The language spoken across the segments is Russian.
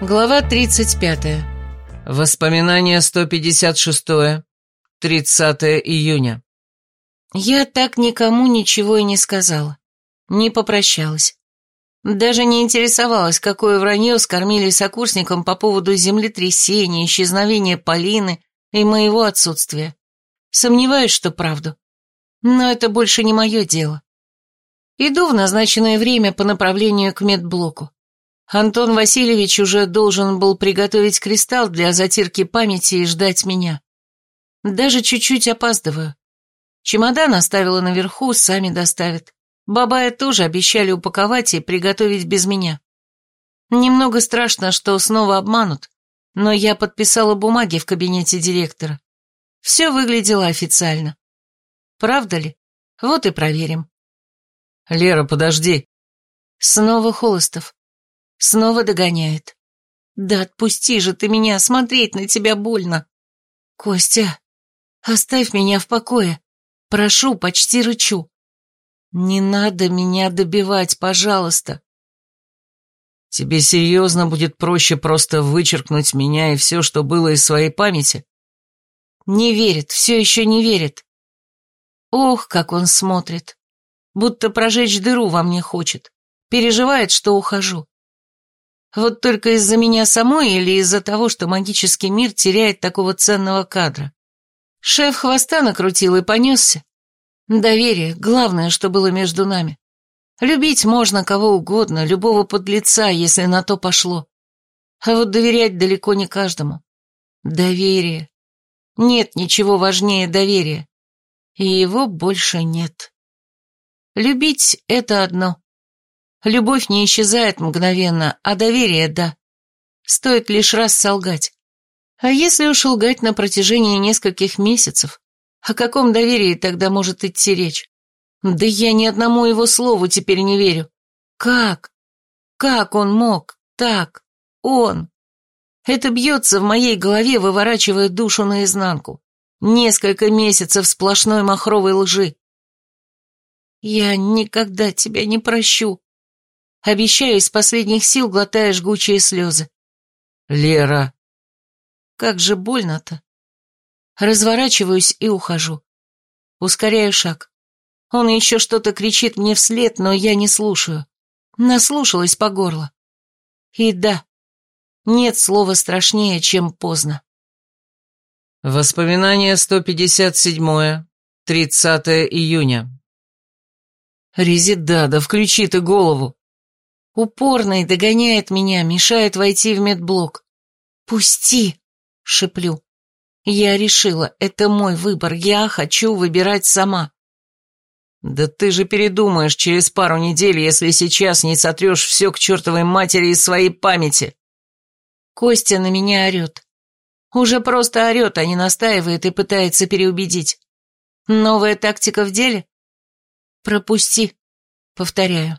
Глава 35. Воспоминание 156. 30 июня. Я так никому ничего и не сказала. Не попрощалась. Даже не интересовалась, какое вранье скормили сокурсникам по поводу землетрясения, исчезновения Полины и моего отсутствия. Сомневаюсь, что правду. Но это больше не мое дело. Иду в назначенное время по направлению к медблоку. Антон Васильевич уже должен был приготовить кристалл для затирки памяти и ждать меня. Даже чуть-чуть опаздываю. Чемодан оставила наверху, сами доставят. Бабая тоже обещали упаковать и приготовить без меня. Немного страшно, что снова обманут, но я подписала бумаги в кабинете директора. Все выглядело официально. Правда ли? Вот и проверим. Лера, подожди. Снова Холостов. Снова догоняет. Да отпусти же ты меня, смотреть на тебя больно. Костя, оставь меня в покое. Прошу, почти рычу. Не надо меня добивать, пожалуйста. Тебе серьезно будет проще просто вычеркнуть меня и все, что было из своей памяти? Не верит, все еще не верит. Ох, как он смотрит. Будто прожечь дыру во мне хочет. Переживает, что ухожу. Вот только из-за меня самой или из-за того, что магический мир теряет такого ценного кадра. Шеф хвоста накрутил и понесся. Доверие — главное, что было между нами. Любить можно кого угодно, любого подлеца, если на то пошло. А вот доверять далеко не каждому. Доверие. Нет ничего важнее доверия. И его больше нет. Любить — это одно. Любовь не исчезает мгновенно, а доверие – да. Стоит лишь раз солгать. А если уж лгать на протяжении нескольких месяцев, о каком доверии тогда может идти речь? Да я ни одному его слову теперь не верю. Как? Как он мог? Так. Он. Это бьется в моей голове, выворачивая душу наизнанку. Несколько месяцев сплошной махровой лжи. Я никогда тебя не прощу, Обещаю, из последних сил глотая жгучие слезы. Лера. Как же больно-то. Разворачиваюсь и ухожу. Ускоряю шаг. Он еще что-то кричит мне вслед, но я не слушаю. Наслушалась по горло. И да, нет слова страшнее, чем поздно. Воспоминание 157. 30 июня. Резидада, включи ты голову. Упорный догоняет меня, мешает войти в медблок. «Пусти!» — шеплю. «Я решила, это мой выбор, я хочу выбирать сама». «Да ты же передумаешь через пару недель, если сейчас не сотрешь все к чертовой матери из своей памяти». Костя на меня орет. Уже просто орет, а не настаивает и пытается переубедить. Новая тактика в деле? Пропусти, повторяю.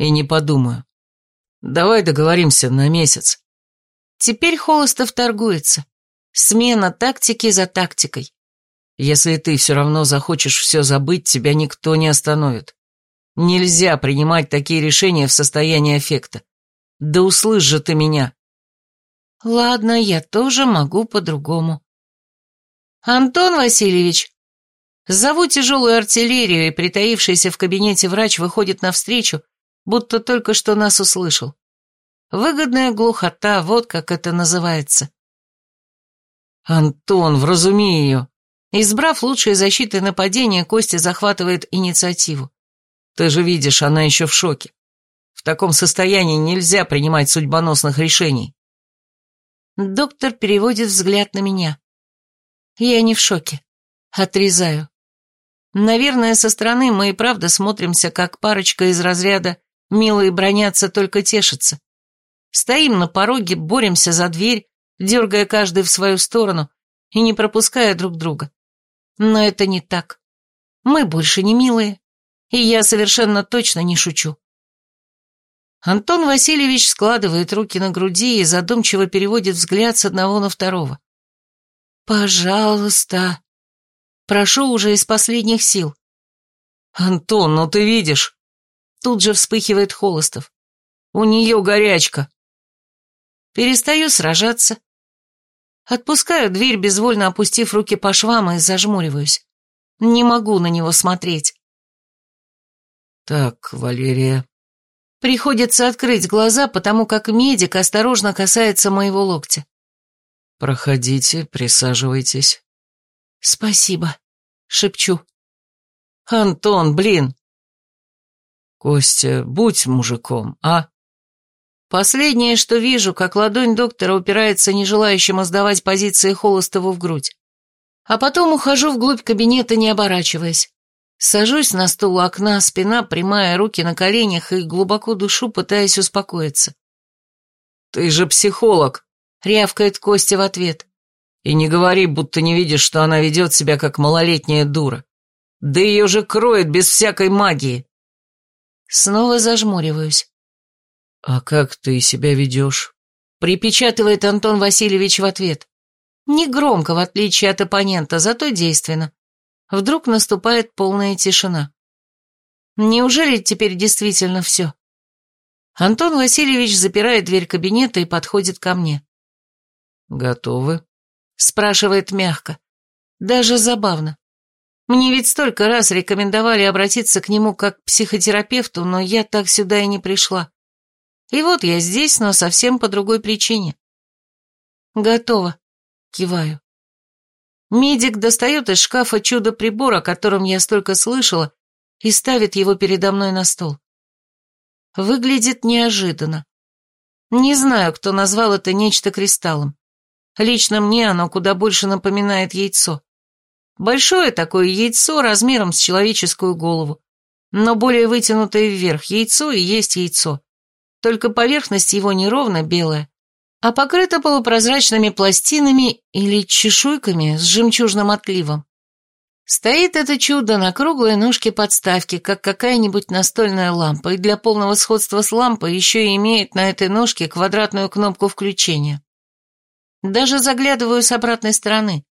И не подумаю. Давай договоримся на месяц. Теперь Холостов торгуется. Смена тактики за тактикой. Если ты все равно захочешь все забыть, тебя никто не остановит. Нельзя принимать такие решения в состоянии аффекта. Да услышь же ты меня. Ладно, я тоже могу по-другому. Антон Васильевич, зову тяжелую артиллерию, и притаившийся в кабинете врач выходит навстречу, будто только что нас услышал. Выгодная глухота, вот как это называется. «Антон, вразуми ее!» Избрав лучшие защиты нападения, Костя захватывает инициативу. «Ты же видишь, она еще в шоке. В таком состоянии нельзя принимать судьбоносных решений». Доктор переводит взгляд на меня. Я не в шоке. Отрезаю. Наверное, со стороны мы и правда смотримся, как парочка из разряда Милые бронятся, только тешатся. Стоим на пороге, боремся за дверь, дергая каждый в свою сторону и не пропуская друг друга. Но это не так. Мы больше не милые, и я совершенно точно не шучу. Антон Васильевич складывает руки на груди и задумчиво переводит взгляд с одного на второго. «Пожалуйста». Прошу уже из последних сил. «Антон, ну ты видишь...» Тут же вспыхивает Холостов. У нее горячка. Перестаю сражаться. Отпускаю дверь, безвольно опустив руки по швам и зажмуриваюсь. Не могу на него смотреть. Так, Валерия. Приходится открыть глаза, потому как медик осторожно касается моего локтя. Проходите, присаживайтесь. Спасибо, шепчу. Антон, блин. Костя, будь мужиком, а? Последнее, что вижу, как ладонь доктора упирается не желающему сдавать позиции Холостову в грудь. А потом ухожу вглубь кабинета, не оборачиваясь. Сажусь на стул у окна, спина прямая, руки на коленях и глубоко душу, пытаясь успокоиться. «Ты же психолог!» — рявкает Костя в ответ. «И не говори, будто не видишь, что она ведет себя как малолетняя дура. Да ее же кроет без всякой магии!» Снова зажмуриваюсь. «А как ты себя ведешь?» Припечатывает Антон Васильевич в ответ. Негромко, в отличие от оппонента, зато действенно. Вдруг наступает полная тишина. Неужели теперь действительно все? Антон Васильевич запирает дверь кабинета и подходит ко мне. «Готовы?» Спрашивает мягко. Даже забавно. Мне ведь столько раз рекомендовали обратиться к нему как к психотерапевту, но я так сюда и не пришла. И вот я здесь, но совсем по другой причине. Готово. Киваю. Медик достает из шкафа чудо-прибор, о котором я столько слышала, и ставит его передо мной на стол. Выглядит неожиданно. Не знаю, кто назвал это нечто кристаллом. Лично мне оно куда больше напоминает яйцо. Большое такое яйцо размером с человеческую голову, но более вытянутое вверх яйцо и есть яйцо. Только поверхность его неровно белая, а покрыта полупрозрачными пластинами или чешуйками с жемчужным отливом. Стоит это чудо на круглой ножке подставки, как какая-нибудь настольная лампа, и для полного сходства с лампой еще и имеет на этой ножке квадратную кнопку включения. Даже заглядываю с обратной стороны.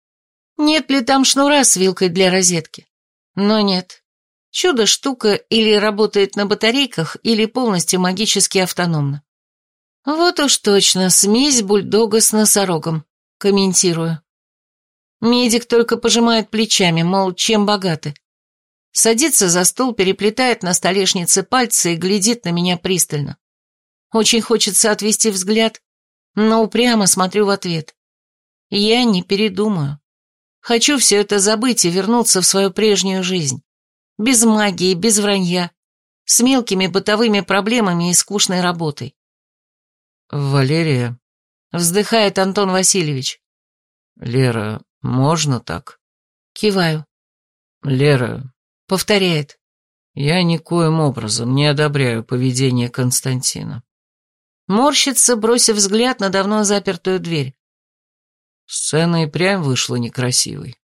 Нет ли там шнура с вилкой для розетки? Но нет. Чудо-штука или работает на батарейках, или полностью магически автономно. Вот уж точно, смесь бульдога с носорогом. Комментирую. Медик только пожимает плечами, мол, чем богаты. Садится за стол, переплетает на столешнице пальцы и глядит на меня пристально. Очень хочется отвести взгляд, но упрямо смотрю в ответ. Я не передумаю. Хочу все это забыть и вернуться в свою прежнюю жизнь. Без магии, без вранья, с мелкими бытовыми проблемами и скучной работой. «Валерия», — вздыхает Антон Васильевич. «Лера, можно так?» Киваю. «Лера», — повторяет. «Я никоим образом не одобряю поведение Константина». Морщится, бросив взгляд на давно запертую дверь. Сцена и прям вышла некрасивой.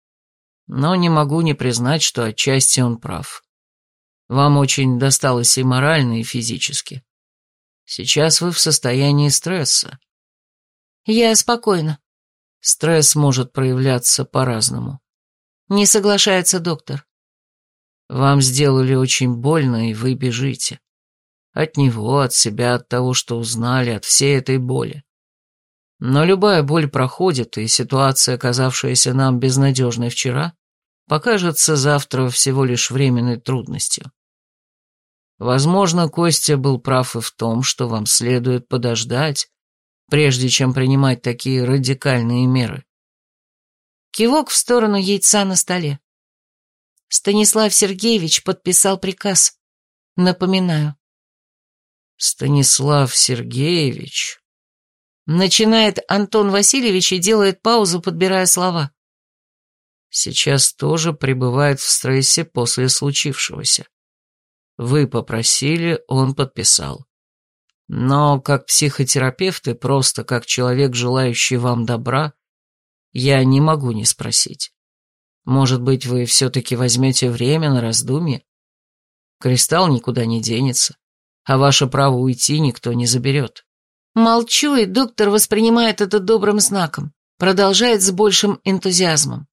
Но не могу не признать, что отчасти он прав. Вам очень досталось и морально, и физически. Сейчас вы в состоянии стресса. Я спокойна. Стресс может проявляться по-разному. Не соглашается доктор. Вам сделали очень больно, и вы бежите. От него, от себя, от того, что узнали, от всей этой боли. Но любая боль проходит, и ситуация, оказавшаяся нам безнадежной вчера, покажется завтра всего лишь временной трудностью. Возможно, Костя был прав и в том, что вам следует подождать, прежде чем принимать такие радикальные меры. Кивок в сторону яйца на столе. Станислав Сергеевич подписал приказ. Напоминаю. Станислав Сергеевич Начинает Антон Васильевич и делает паузу, подбирая слова. Сейчас тоже пребывает в стрессе после случившегося. Вы попросили, он подписал. Но как психотерапевт и просто как человек, желающий вам добра, я не могу не спросить. Может быть, вы все-таки возьмете время на раздумье? Кристалл никуда не денется, а ваше право уйти никто не заберет. Молчу, и доктор воспринимает это добрым знаком, продолжает с большим энтузиазмом.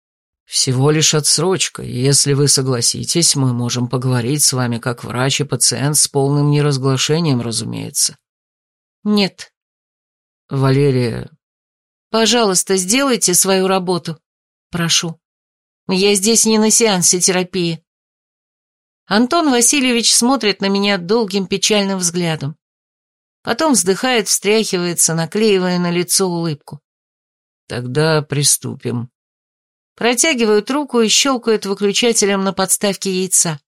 «Всего лишь отсрочка, если вы согласитесь, мы можем поговорить с вами как врач и пациент с полным неразглашением, разумеется». «Нет». Валерия, пожалуйста, сделайте свою работу. Прошу. Я здесь не на сеансе терапии. Антон Васильевич смотрит на меня долгим печальным взглядом. Потом вздыхает, встряхивается, наклеивая на лицо улыбку. Тогда приступим. Протягивают руку и щелкают выключателем на подставке яйца.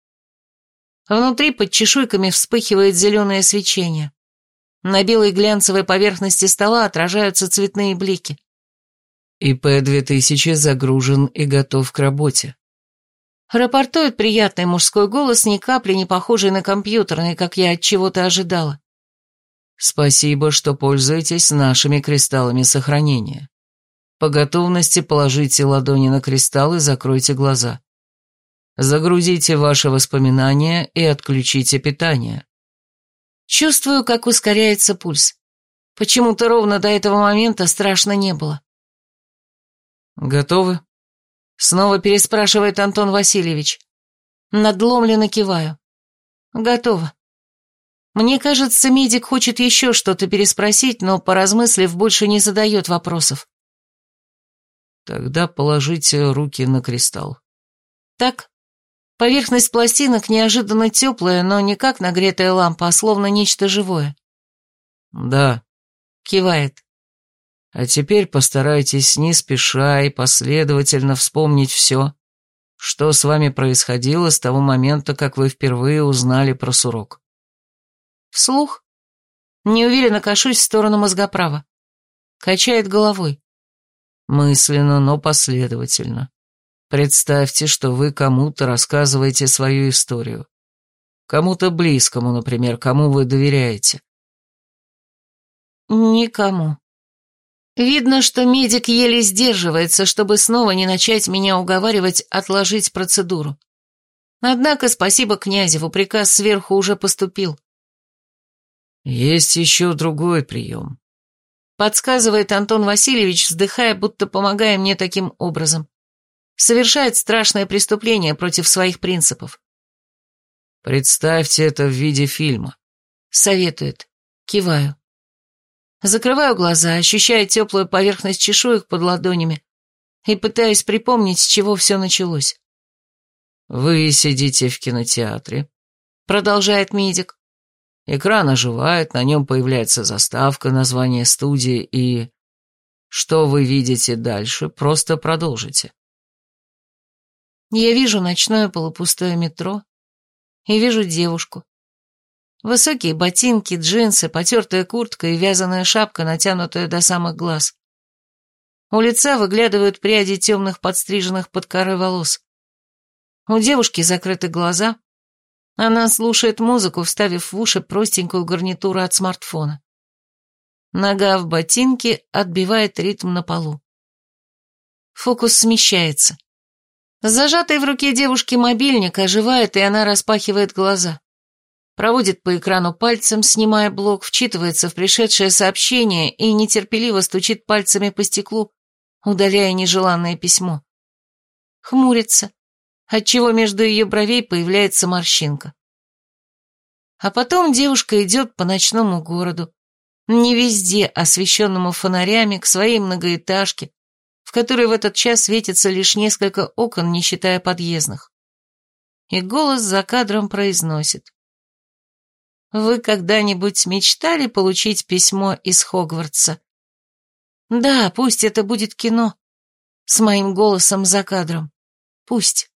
Внутри под чешуйками вспыхивает зеленое свечение. На белой глянцевой поверхности стола отражаются цветные блики. ИП-2000 загружен и готов к работе. Рапортует приятный мужской голос, ни капли не похожий на компьютерный, как я от чего-то ожидала. Спасибо, что пользуетесь нашими кристаллами сохранения. По готовности положите ладони на кристалл и закройте глаза. Загрузите ваши воспоминания и отключите питание. Чувствую, как ускоряется пульс. Почему-то ровно до этого момента страшно не было. Готовы? Снова переспрашивает Антон Васильевич. Надломленно киваю. Готово. Мне кажется, медик хочет еще что-то переспросить, но, поразмыслив, больше не задает вопросов. Тогда положите руки на кристалл. Так. Поверхность пластинок неожиданно теплая, но не как нагретая лампа, а словно нечто живое. Да. Кивает. А теперь постарайтесь не спеша и последовательно вспомнить все, что с вами происходило с того момента, как вы впервые узнали про сурок. Вслух? Неуверенно кашусь в сторону мозгоправа. Качает головой. Мысленно, но последовательно. Представьте, что вы кому-то рассказываете свою историю. Кому-то близкому, например, кому вы доверяете. Никому. Видно, что медик еле сдерживается, чтобы снова не начать меня уговаривать отложить процедуру. Однако спасибо Князеву, приказ сверху уже поступил. Есть еще другой прием. Подсказывает Антон Васильевич, вздыхая, будто помогая мне таким образом. Совершает страшное преступление против своих принципов. Представьте это в виде фильма. Советует. Киваю. Закрываю глаза, ощущая теплую поверхность чешуек под ладонями и пытаюсь припомнить, с чего все началось. «Вы сидите в кинотеатре», — продолжает медик. Экран оживает, на нем появляется заставка, название студии и... Что вы видите дальше, просто продолжите. Я вижу ночное полупустое метро и вижу девушку, Высокие ботинки, джинсы, потертая куртка и вязаная шапка, натянутая до самых глаз. У лица выглядывают пряди темных подстриженных под коры волос. У девушки закрыты глаза. Она слушает музыку, вставив в уши простенькую гарнитуру от смартфона. Нога в ботинке отбивает ритм на полу. Фокус смещается. Зажатый в руке девушки мобильник оживает, и она распахивает глаза проводит по экрану пальцем, снимая блок, вчитывается в пришедшее сообщение и нетерпеливо стучит пальцами по стеклу, удаляя нежеланное письмо. Хмурится, отчего между ее бровей появляется морщинка. А потом девушка идет по ночному городу, не везде освещенному фонарями, к своей многоэтажке, в которой в этот час светится лишь несколько окон, не считая подъездных. И голос за кадром произносит. Вы когда-нибудь мечтали получить письмо из Хогвартса? Да, пусть это будет кино. С моим голосом за кадром. Пусть.